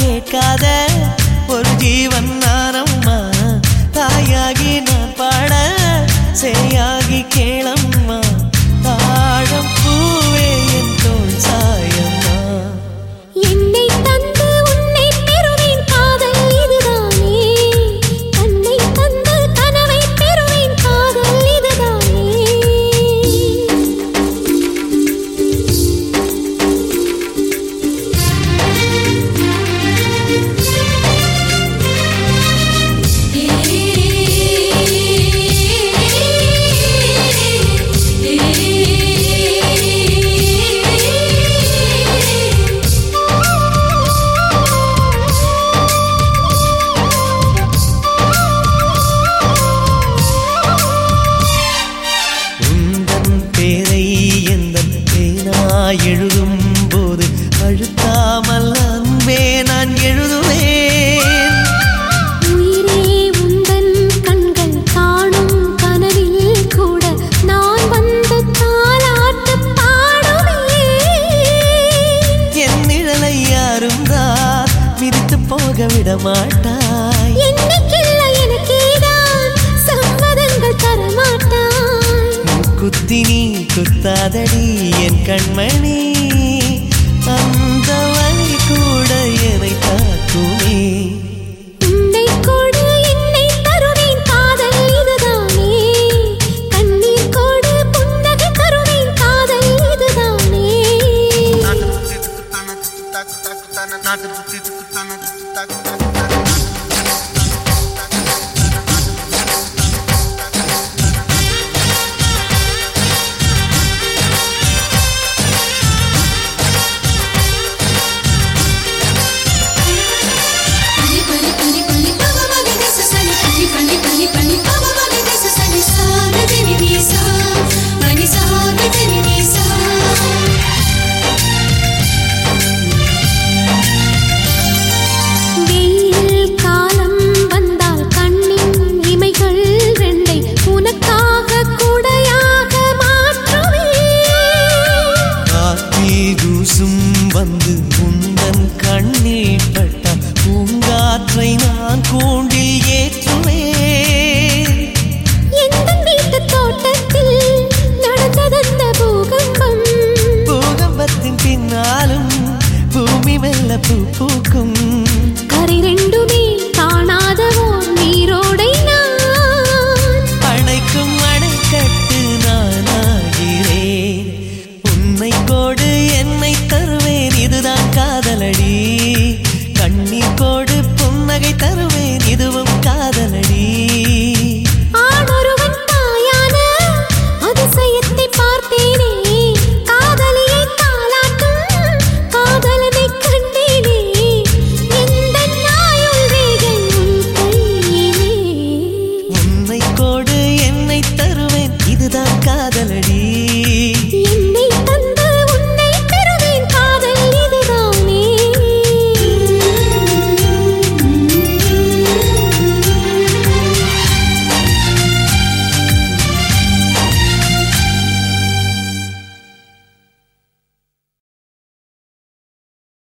கேட்காத ஒரு ஜீவன் நானம்மா தாயாகி நான் பாட சேயாகி கேளம்மா. நான் எழுதுவேன். உயிரே உந்தன் கண்கள் காணும் கனவில் கூட நான் வந்து தாலாட்டு பாடுவேன். என் நிழலை யாரும் தான் மிதித்து போக விட மாட்டாய். குத்தி நீ குத்தாதடி என் கண்மணி அந்த வழி கூட என்னை தாக்குமே.